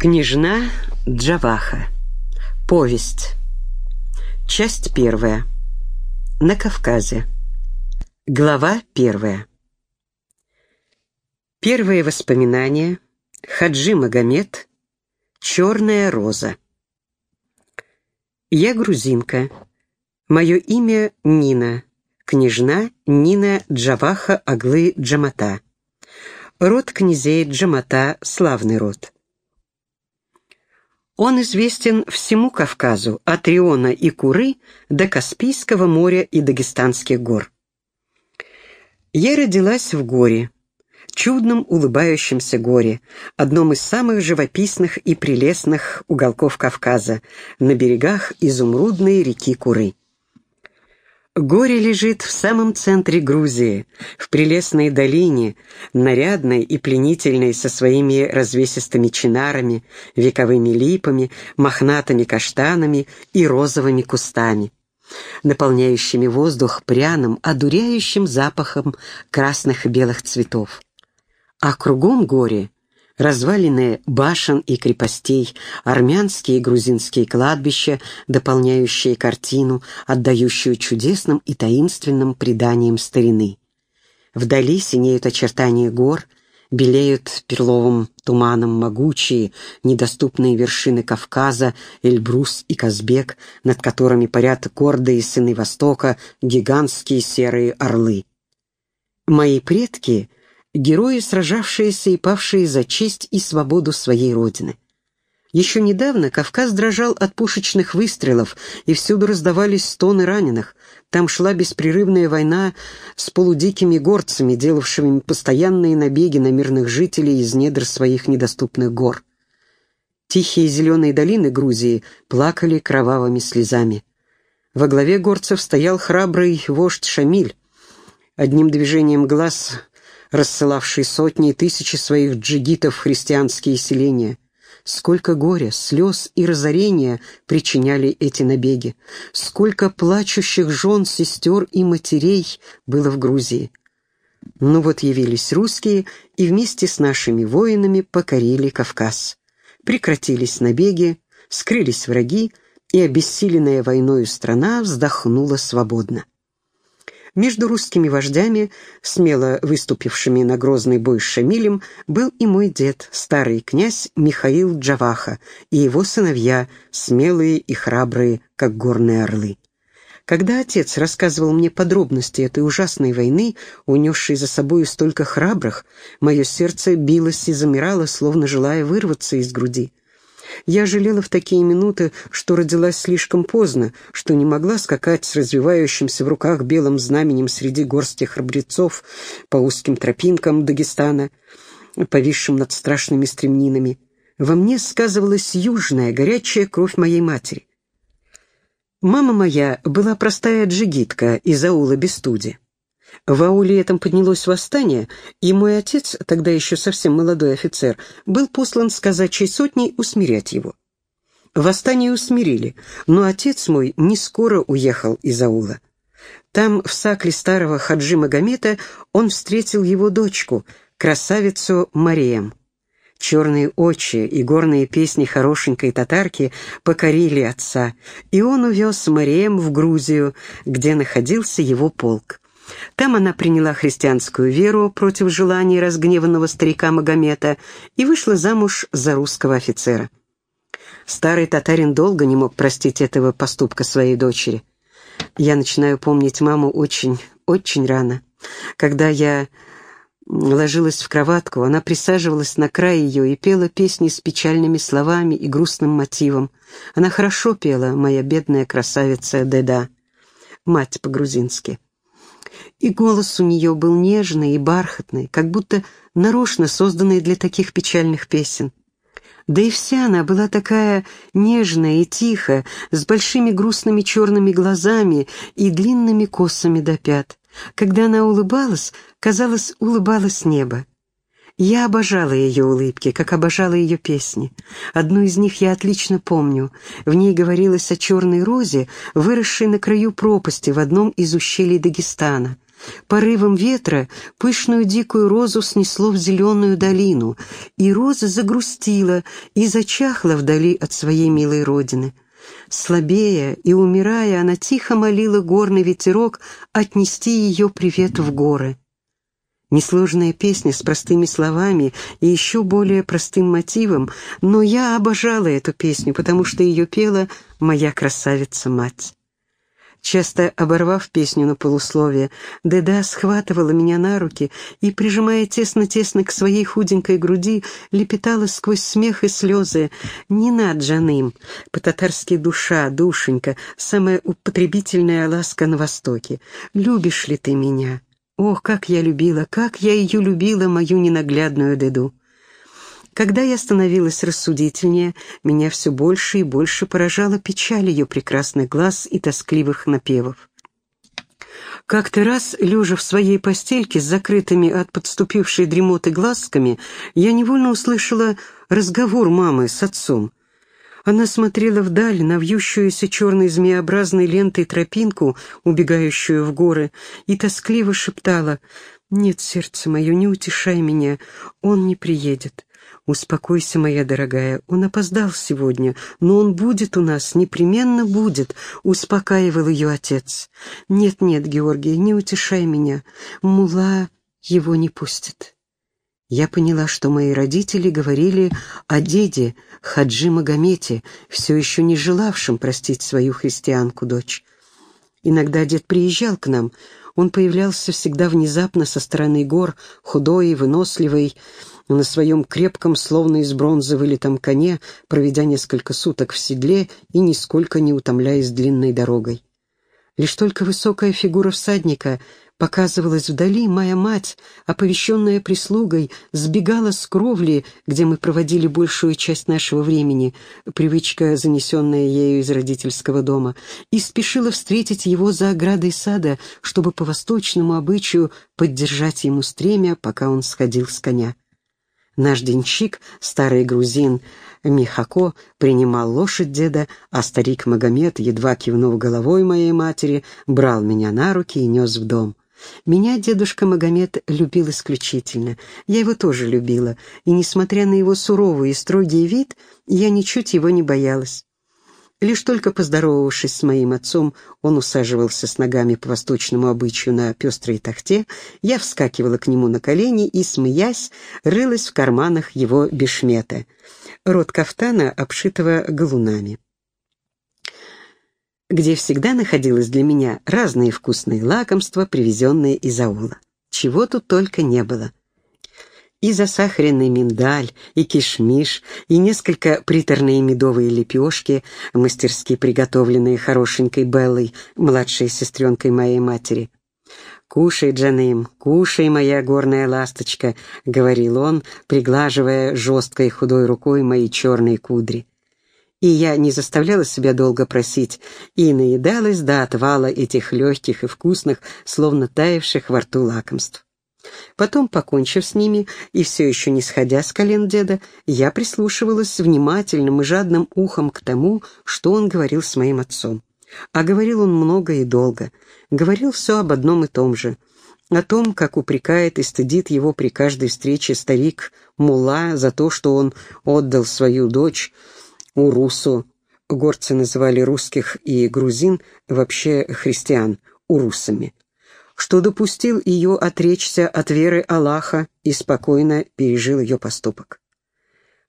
Княжна Джаваха. Повесть. Часть первая. На Кавказе. Глава первая. Первые воспоминания. Хаджи Магомед. Черная роза. Я грузинка. Мое имя Нина. Княжна Нина Джаваха Аглы Джамата. Род князей Джамата – славный род. Он известен всему Кавказу, от Риона и Куры до Каспийского моря и Дагестанских гор. Я родилась в горе, чудном улыбающемся горе, одном из самых живописных и прелестных уголков Кавказа, на берегах изумрудной реки Куры. Горе лежит в самом центре Грузии, в прелестной долине, нарядной и пленительной со своими развесистыми чинарами, вековыми липами, мохнатыми каштанами и розовыми кустами, наполняющими воздух пряным, одуряющим запахом красных и белых цветов. А кругом горе развалины башен и крепостей, армянские и грузинские кладбища, дополняющие картину, отдающую чудесным и таинственным преданиям старины. Вдали синеют очертания гор, белеют перловым туманом могучие, недоступные вершины Кавказа, Эльбрус и Казбек, над которыми парят гордые сыны Востока, гигантские серые орлы. Мои предки — герои, сражавшиеся и павшие за честь и свободу своей родины. Еще недавно Кавказ дрожал от пушечных выстрелов, и всюду раздавались стоны раненых. Там шла беспрерывная война с полудикими горцами, делавшими постоянные набеги на мирных жителей из недр своих недоступных гор. Тихие зеленые долины Грузии плакали кровавыми слезами. Во главе горцев стоял храбрый вождь Шамиль. Одним движением глаз рассылавший сотни и тысячи своих джигитов в христианские селения. Сколько горя, слез и разорения причиняли эти набеги. Сколько плачущих жен, сестер и матерей было в Грузии. Ну вот явились русские и вместе с нашими воинами покорили Кавказ. Прекратились набеги, скрылись враги, и обессиленная войною страна вздохнула свободно. Между русскими вождями, смело выступившими на грозный бой с Шамилем, был и мой дед, старый князь Михаил Джаваха, и его сыновья, смелые и храбрые, как горные орлы. Когда отец рассказывал мне подробности этой ужасной войны, унесшей за собой столько храбрых, мое сердце билось и замирало, словно желая вырваться из груди. Я жалела в такие минуты, что родилась слишком поздно, что не могла скакать с развивающимся в руках белым знаменем среди горсти храбрецов по узким тропинкам Дагестана, повисшим над страшными стремнинами. Во мне сказывалась южная, горячая кровь моей матери. Мама моя была простая джигитка из аула Бестуди. В ауле этом поднялось восстание, и мой отец, тогда еще совсем молодой офицер, был послан с казачьей сотней усмирять его. Восстание усмирили, но отец мой не скоро уехал из аула. Там, в сакле старого Хаджи Магомета, он встретил его дочку, красавицу Марием. Черные очи и горные песни хорошенькой татарки покорили отца, и он увез Марием в Грузию, где находился его полк. Там она приняла христианскую веру против желаний разгневанного старика Магомета и вышла замуж за русского офицера. Старый татарин долго не мог простить этого поступка своей дочери. Я начинаю помнить маму очень, очень рано. Когда я ложилась в кроватку, она присаживалась на край ее и пела песни с печальными словами и грустным мотивом. Она хорошо пела, моя бедная красавица Деда, мать по-грузински и голос у нее был нежный и бархатный, как будто нарочно созданный для таких печальных песен. Да и вся она была такая нежная и тихая, с большими грустными черными глазами и длинными косами до пят. Когда она улыбалась, казалось, улыбалось небо. Я обожала ее улыбки, как обожала ее песни. Одну из них я отлично помню. В ней говорилось о черной розе, выросшей на краю пропасти в одном из ущелий Дагестана — Порывом ветра пышную дикую розу снесло в зеленую долину, и роза загрустила и зачахла вдали от своей милой родины. Слабея и умирая, она тихо молила горный ветерок отнести ее привет в горы. Несложная песня с простыми словами и еще более простым мотивом, но я обожала эту песню, потому что ее пела моя красавица-мать. Часто оборвав песню на полусловие, Деда схватывала меня на руки и, прижимая тесно-тесно к своей худенькой груди, лепетала сквозь смех и слезы «Не над Джаным, по-татарски душа, душенька, самая употребительная ласка на Востоке. Любишь ли ты меня?» Ох, как я любила, как я ее любила, мою ненаглядную Деду. Когда я становилась рассудительнее, меня все больше и больше поражала печаль ее прекрасных глаз и тоскливых напевов. Как-то раз, лежа в своей постельке с закрытыми от подступившей дремоты глазками, я невольно услышала разговор мамы с отцом. Она смотрела вдаль на вьющуюся черной змеобразной лентой тропинку, убегающую в горы, и тоскливо шептала «Нет, сердце мое, не утешай меня, он не приедет». «Успокойся, моя дорогая, он опоздал сегодня, но он будет у нас, непременно будет», — успокаивал ее отец. «Нет-нет, Георгий, не утешай меня, мула его не пустит». Я поняла, что мои родители говорили о деде Хаджи Магомете, все еще не желавшем простить свою христианку-дочь. Иногда дед приезжал к нам, он появлялся всегда внезапно со стороны гор, худой и выносливый, на своем крепком, словно из бронзы вылитом коне, проведя несколько суток в седле и нисколько не утомляясь длинной дорогой. Лишь только высокая фигура всадника показывалась вдали, моя мать, оповещенная прислугой, сбегала с кровли, где мы проводили большую часть нашего времени, привычка, занесенная ею из родительского дома, и спешила встретить его за оградой сада, чтобы по восточному обычаю поддержать ему стремя, пока он сходил с коня. Наш денщик, старый грузин Михако, принимал лошадь деда, а старик Магомед, едва кивнув головой моей матери, брал меня на руки и нес в дом. Меня дедушка Магомед любил исключительно. Я его тоже любила, и, несмотря на его суровый и строгий вид, я ничуть его не боялась. Лишь только поздоровавшись с моим отцом, он усаживался с ногами по восточному обычаю на пестрой тахте, я вскакивала к нему на колени и, смеясь, рылась в карманах его бешмета, рот кафтана, обшитого галунами где всегда находилось для меня разные вкусные лакомства, привезенные из аула. Чего тут только не было и засахаренный миндаль, и кишмиш, и несколько приторные медовые лепешки, мастерски приготовленные хорошенькой Беллой, младшей сестренкой моей матери. «Кушай, Джаным, кушай, моя горная ласточка», — говорил он, приглаживая жесткой худой рукой мои черные кудри. И я не заставляла себя долго просить, и наедалась до отвала этих легких и вкусных, словно таявших во рту лакомств. Потом, покончив с ними и все еще не сходя с колен деда, я прислушивалась внимательным и жадным ухом к тому, что он говорил с моим отцом. А говорил он много и долго. Говорил все об одном и том же. О том, как упрекает и стыдит его при каждой встрече старик Мула за то, что он отдал свою дочь Урусу. Горцы называли русских и грузин, вообще христиан, урусами что допустил ее отречься от веры Аллаха и спокойно пережил ее поступок.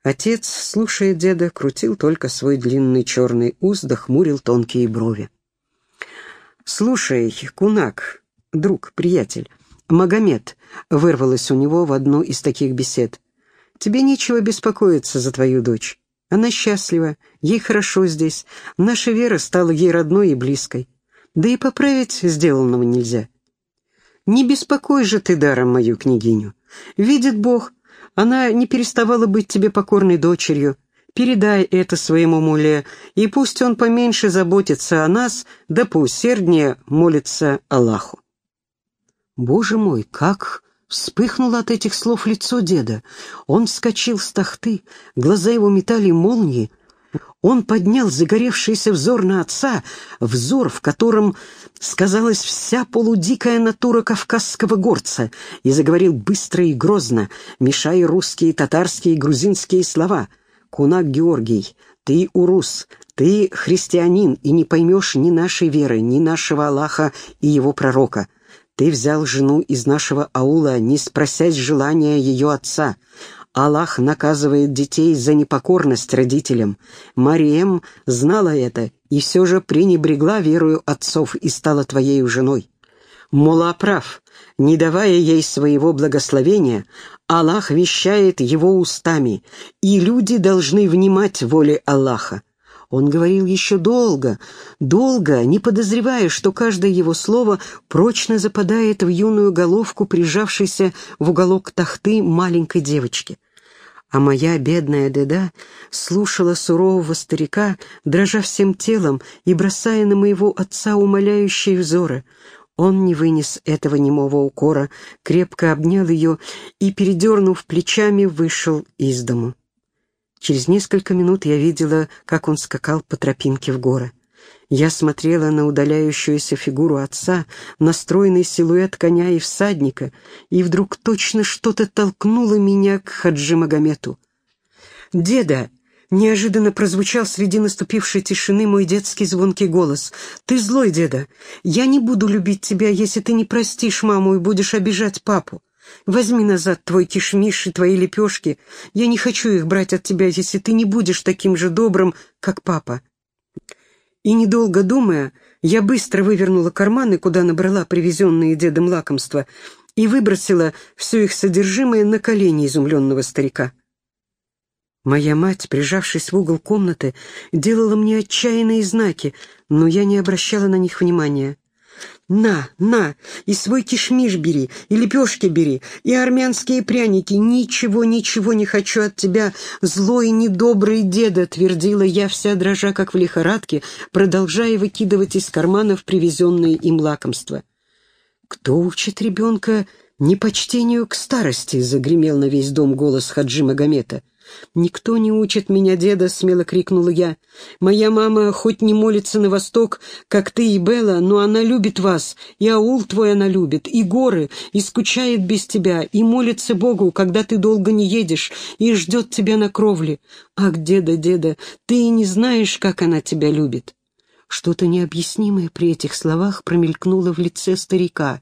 Отец, слушая деда, крутил только свой длинный черный ус, да хмурил тонкие брови. «Слушай, кунак, друг, приятель, Магомед», — вырвалось у него в одну из таких бесед, — «тебе нечего беспокоиться за твою дочь. Она счастлива, ей хорошо здесь, наша вера стала ей родной и близкой. Да и поправить сделанного нельзя. Не беспокой же ты даром мою княгиню. Видит Бог, она не переставала быть тебе покорной дочерью. Передай это своему муле, и пусть он поменьше заботится о нас, да поусерднее молится Аллаху. Боже мой, как вспыхнуло от этих слов лицо деда. Он вскочил с тахты, глаза его метали молнии, Он поднял загоревшийся взор на отца, взор, в котором сказалась вся полудикая натура кавказского горца, и заговорил быстро и грозно, мешая русские, татарские и грузинские слова. «Кунак Георгий, ты урус, ты христианин и не поймешь ни нашей веры, ни нашего Аллаха и его пророка. Ты взял жену из нашего аула, не спросясь желания ее отца». Аллах наказывает детей за непокорность родителям. Марием знала это и все же пренебрегла верою отцов и стала твоей женой. Мула прав, не давая ей своего благословения, Аллах вещает его устами, и люди должны внимать воле Аллаха. Он говорил еще долго, долго, не подозревая, что каждое его слово прочно западает в юную головку, прижавшейся в уголок тахты маленькой девочки. А моя бедная деда слушала сурового старика, дрожа всем телом и бросая на моего отца умоляющие взоры. Он не вынес этого немого укора, крепко обнял ее и, передернув плечами, вышел из дому. Через несколько минут я видела, как он скакал по тропинке в горы. Я смотрела на удаляющуюся фигуру отца, на стройный силуэт коня и всадника, и вдруг точно что-то толкнуло меня к Хаджи Магомету. «Деда!» — неожиданно прозвучал среди наступившей тишины мой детский звонкий голос. «Ты злой, деда! Я не буду любить тебя, если ты не простишь маму и будешь обижать папу. Возьми назад твой кишмиш и твои лепешки. Я не хочу их брать от тебя, если ты не будешь таким же добрым, как папа». И, недолго думая, я быстро вывернула карманы, куда набрала привезенные дедом лакомства, и выбросила все их содержимое на колени изумленного старика. Моя мать, прижавшись в угол комнаты, делала мне отчаянные знаки, но я не обращала на них внимания. «На, на, и свой кишмиш бери, и лепешки бери, и армянские пряники. Ничего, ничего не хочу от тебя, злой недобрый деда», — твердила я, вся дрожа, как в лихорадке, продолжая выкидывать из карманов привезенные им лакомства. «Кто учит ребенка непочтению к старости?» — загремел на весь дом голос Хаджи Магомета. «Никто не учит меня, деда!» — смело крикнула я. «Моя мама хоть не молится на восток, как ты и Белла, но она любит вас, и аул твой она любит, и горы, и скучает без тебя, и молится Богу, когда ты долго не едешь, и ждет тебя на кровле. Ах, деда, деда, ты и не знаешь, как она тебя любит!» Что-то необъяснимое при этих словах промелькнуло в лице старика.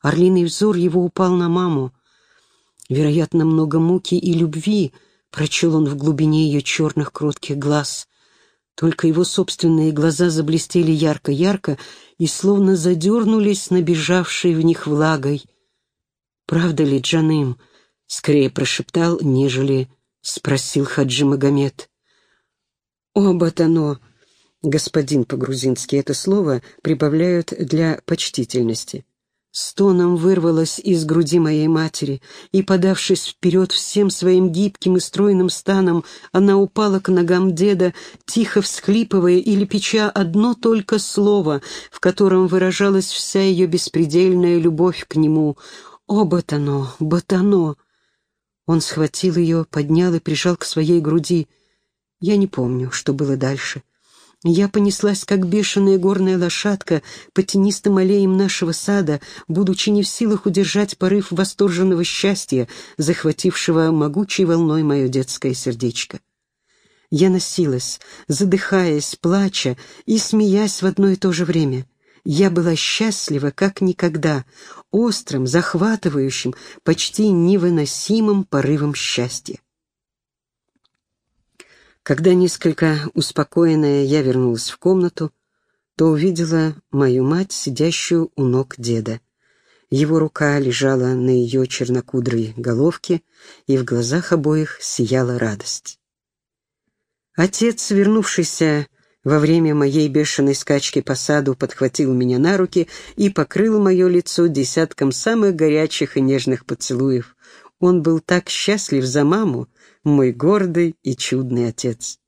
Орлиный взор его упал на маму. Вероятно, много муки и любви — Прочел он в глубине ее черных кротких глаз. Только его собственные глаза заблестели ярко-ярко и словно задернулись набежавшей в них влагой. «Правда ли, Джаным?» — скорее прошептал, нежели спросил Хаджи Магомед. «О, Батано!» Господин по-грузински это слово прибавляют для почтительности. Стоном вырвалось из груди моей матери, и, подавшись вперед всем своим гибким и стройным станом, она упала к ногам деда, тихо всхлипывая или печа одно только слово, в котором выражалась вся ее беспредельная любовь к нему. «О, Батано! Батано!» Он схватил ее, поднял и прижал к своей груди. Я не помню, что было дальше. Я понеслась, как бешеная горная лошадка, по тенистым аллеям нашего сада, будучи не в силах удержать порыв восторженного счастья, захватившего могучей волной мое детское сердечко. Я носилась, задыхаясь, плача и смеясь в одно и то же время. Я была счастлива, как никогда, острым, захватывающим, почти невыносимым порывом счастья. Когда несколько успокоенная я вернулась в комнату, то увидела мою мать, сидящую у ног деда. Его рука лежала на ее чернокудрой головке, и в глазах обоих сияла радость. Отец, вернувшийся во время моей бешеной скачки по саду, подхватил меня на руки и покрыл мое лицо десятком самых горячих и нежных поцелуев. Он был так счастлив за маму, мой гордый и чудный отец.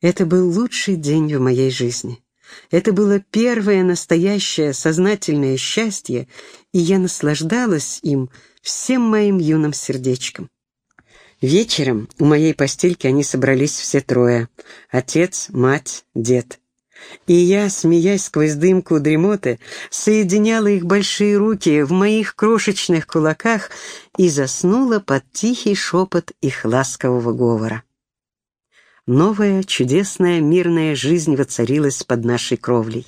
Это был лучший день в моей жизни. Это было первое настоящее сознательное счастье, и я наслаждалась им всем моим юным сердечком. Вечером у моей постельки они собрались все трое — отец, мать, дед. И я, смеясь сквозь дымку дремоты, соединяла их большие руки в моих крошечных кулаках и заснула под тихий шепот их ласкового говора. Новая, чудесная, мирная жизнь воцарилась под нашей кровлей.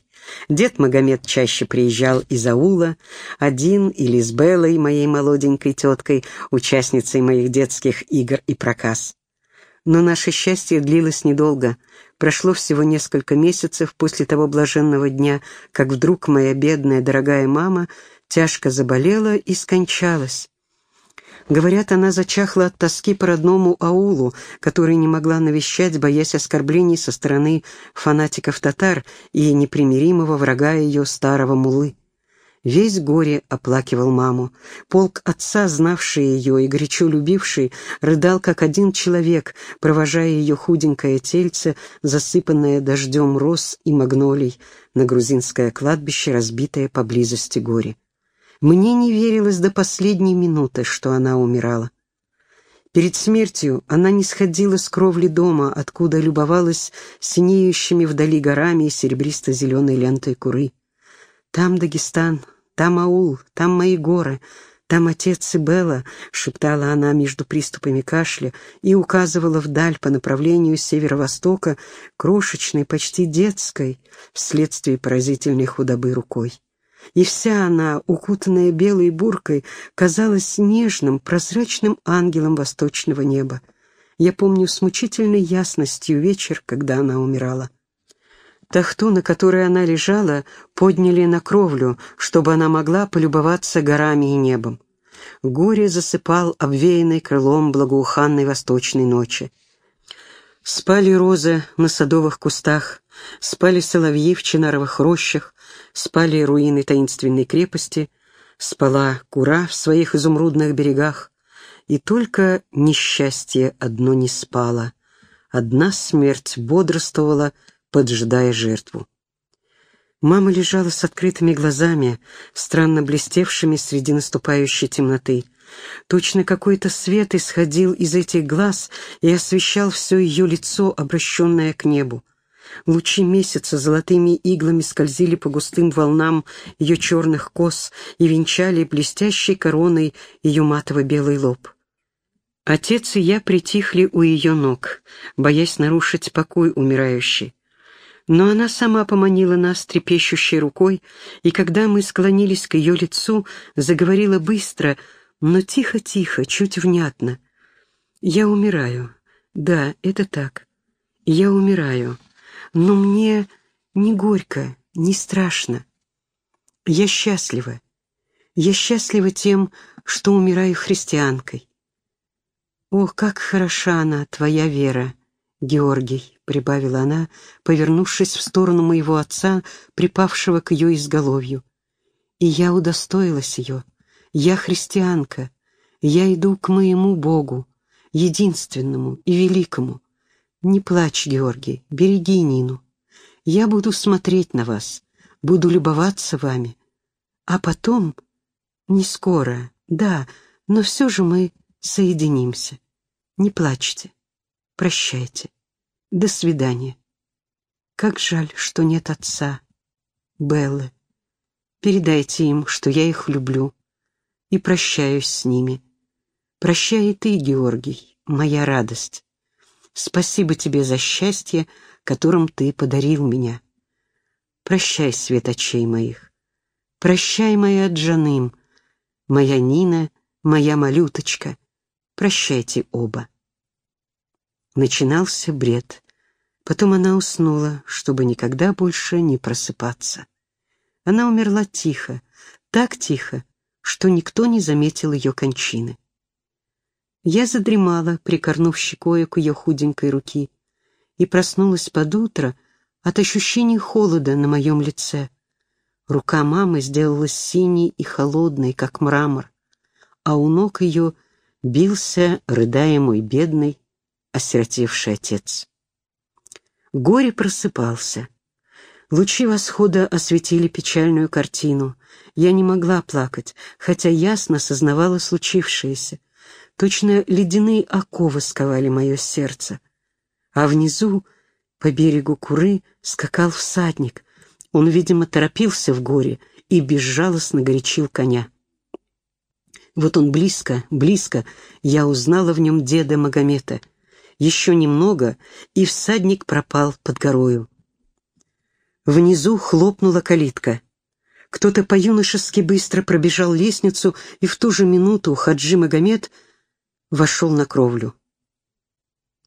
Дед Магомед чаще приезжал из аула, один или с Беллой, моей молоденькой теткой, участницей моих детских игр и проказ. Но наше счастье длилось недолго. Прошло всего несколько месяцев после того блаженного дня, как вдруг моя бедная дорогая мама тяжко заболела и скончалась. Говорят, она зачахла от тоски по родному аулу, который не могла навещать, боясь оскорблений со стороны фанатиков-татар и непримиримого врага ее старого мулы. Весь горе оплакивал маму. Полк отца, знавший ее и горячо любивший, рыдал как один человек, провожая ее худенькое тельце, засыпанное дождем роз и магнолий, на грузинское кладбище, разбитое поблизости горе. Мне не верилось до последней минуты, что она умирала. Перед смертью она не сходила с кровли дома, откуда любовалась синеющими вдали горами и серебристо-зеленой лентой куры. «Там Дагестан, там аул, там мои горы, там отец и Белла», — шептала она между приступами кашля и указывала вдаль по направлению северо-востока крошечной, почти детской, вследствие поразительной худобы рукой и вся она, укутанная белой буркой, казалась нежным, прозрачным ангелом восточного неба. Я помню с мучительной ясностью вечер, когда она умирала. Тахту, на которой она лежала, подняли на кровлю, чтобы она могла полюбоваться горами и небом. Горе засыпал обвеянный крылом благоуханной восточной ночи. Спали розы на садовых кустах, спали соловьи в чинаровых рощах, спали руины таинственной крепости, спала кура в своих изумрудных берегах, и только несчастье одно не спало, одна смерть бодрствовала, поджидая жертву. Мама лежала с открытыми глазами, странно блестевшими среди наступающей темноты. Точно какой-то свет исходил из этих глаз и освещал все ее лицо, обращенное к небу. Лучи месяца золотыми иглами скользили по густым волнам ее черных кос и венчали блестящей короной ее матово-белый лоб. Отец и я притихли у ее ног, боясь нарушить покой умирающей. Но она сама поманила нас трепещущей рукой, и когда мы склонились к ее лицу, заговорила быстро, но тихо-тихо, чуть внятно. «Я умираю. Да, это так. Я умираю но мне не горько, не страшно. Я счастлива. Я счастлива тем, что умираю христианкой. «О, как хороша она, твоя вера, Георгий!» — прибавила она, повернувшись в сторону моего отца, припавшего к ее изголовью. «И я удостоилась ее. Я христианка. Я иду к моему Богу, единственному и великому. Не плачь, Георгий, береги Нину. Я буду смотреть на вас, буду любоваться вами. А потом, не скоро, да, но все же мы соединимся. Не плачьте. Прощайте. До свидания. Как жаль, что нет отца. Беллы. Передайте им, что я их люблю и прощаюсь с ними. Прощай и ты, Георгий, моя радость. Спасибо тебе за счастье, которым ты подарил меня. Прощай, свет очей моих. Прощай, моя Джаным, моя Нина, моя малюточка. Прощайте оба. Начинался бред. Потом она уснула, чтобы никогда больше не просыпаться. Она умерла тихо, так тихо, что никто не заметил ее кончины. Я задремала, прикорнув щекою к ее худенькой руки, и проснулась под утро от ощущения холода на моем лице. Рука мамы сделалась синей и холодной, как мрамор, а у ног ее бился, рыдая мой бедный, осиротевший отец. Горе просыпался. Лучи восхода осветили печальную картину. Я не могла плакать, хотя ясно сознавала случившееся — Точно ледяные оковы сковали мое сердце. А внизу, по берегу Куры, скакал всадник. Он, видимо, торопился в горе и безжалостно горячил коня. Вот он близко, близко, я узнала в нем деда Магомета. Еще немного, и всадник пропал под горою. Внизу хлопнула калитка. Кто-то по-юношески быстро пробежал лестницу, и в ту же минуту Хаджи Магомед вошел на кровлю.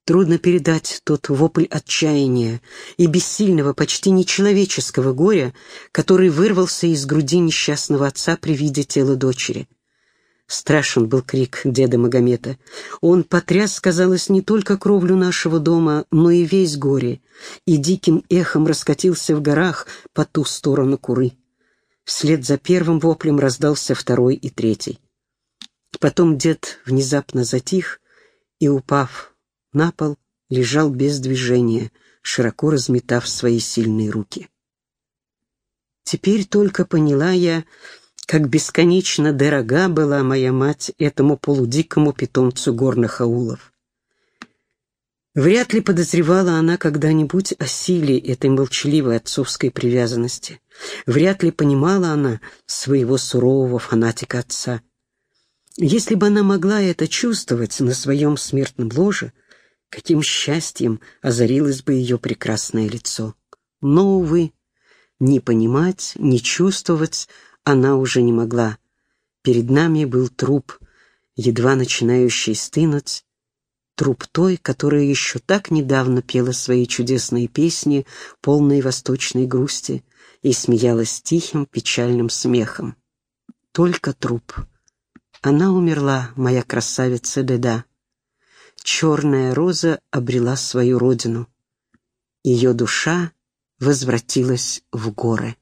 Трудно передать тот вопль отчаяния и бессильного, почти нечеловеческого горя, который вырвался из груди несчастного отца при виде тела дочери. Страшен был крик деда Магомета. Он потряс, казалось, не только кровлю нашего дома, но и весь горе, и диким эхом раскатился в горах по ту сторону Куры. Вслед за первым воплем раздался второй и третий. Потом дед внезапно затих и, упав на пол, лежал без движения, широко разметав свои сильные руки. Теперь только поняла я, как бесконечно дорога была моя мать этому полудикому питомцу горных аулов. Вряд ли подозревала она когда-нибудь о силе этой молчаливой отцовской привязанности. Вряд ли понимала она своего сурового фанатика отца. Если бы она могла это чувствовать на своем смертном ложе, каким счастьем озарилось бы ее прекрасное лицо. Но, увы, не понимать, не чувствовать она уже не могла. Перед нами был труп, едва начинающий стынуть, труп той, которая еще так недавно пела свои чудесные песни, полные восточной грусти, и смеялась тихим печальным смехом. Только труп. Она умерла, моя красавица Деда. Черная роза обрела свою родину. Ее душа возвратилась в горы.